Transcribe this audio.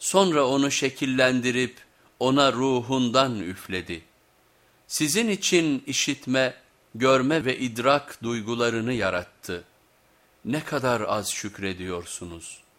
Sonra onu şekillendirip ona ruhundan üfledi. Sizin için işitme, görme ve idrak duygularını yarattı. Ne kadar az şükrediyorsunuz.''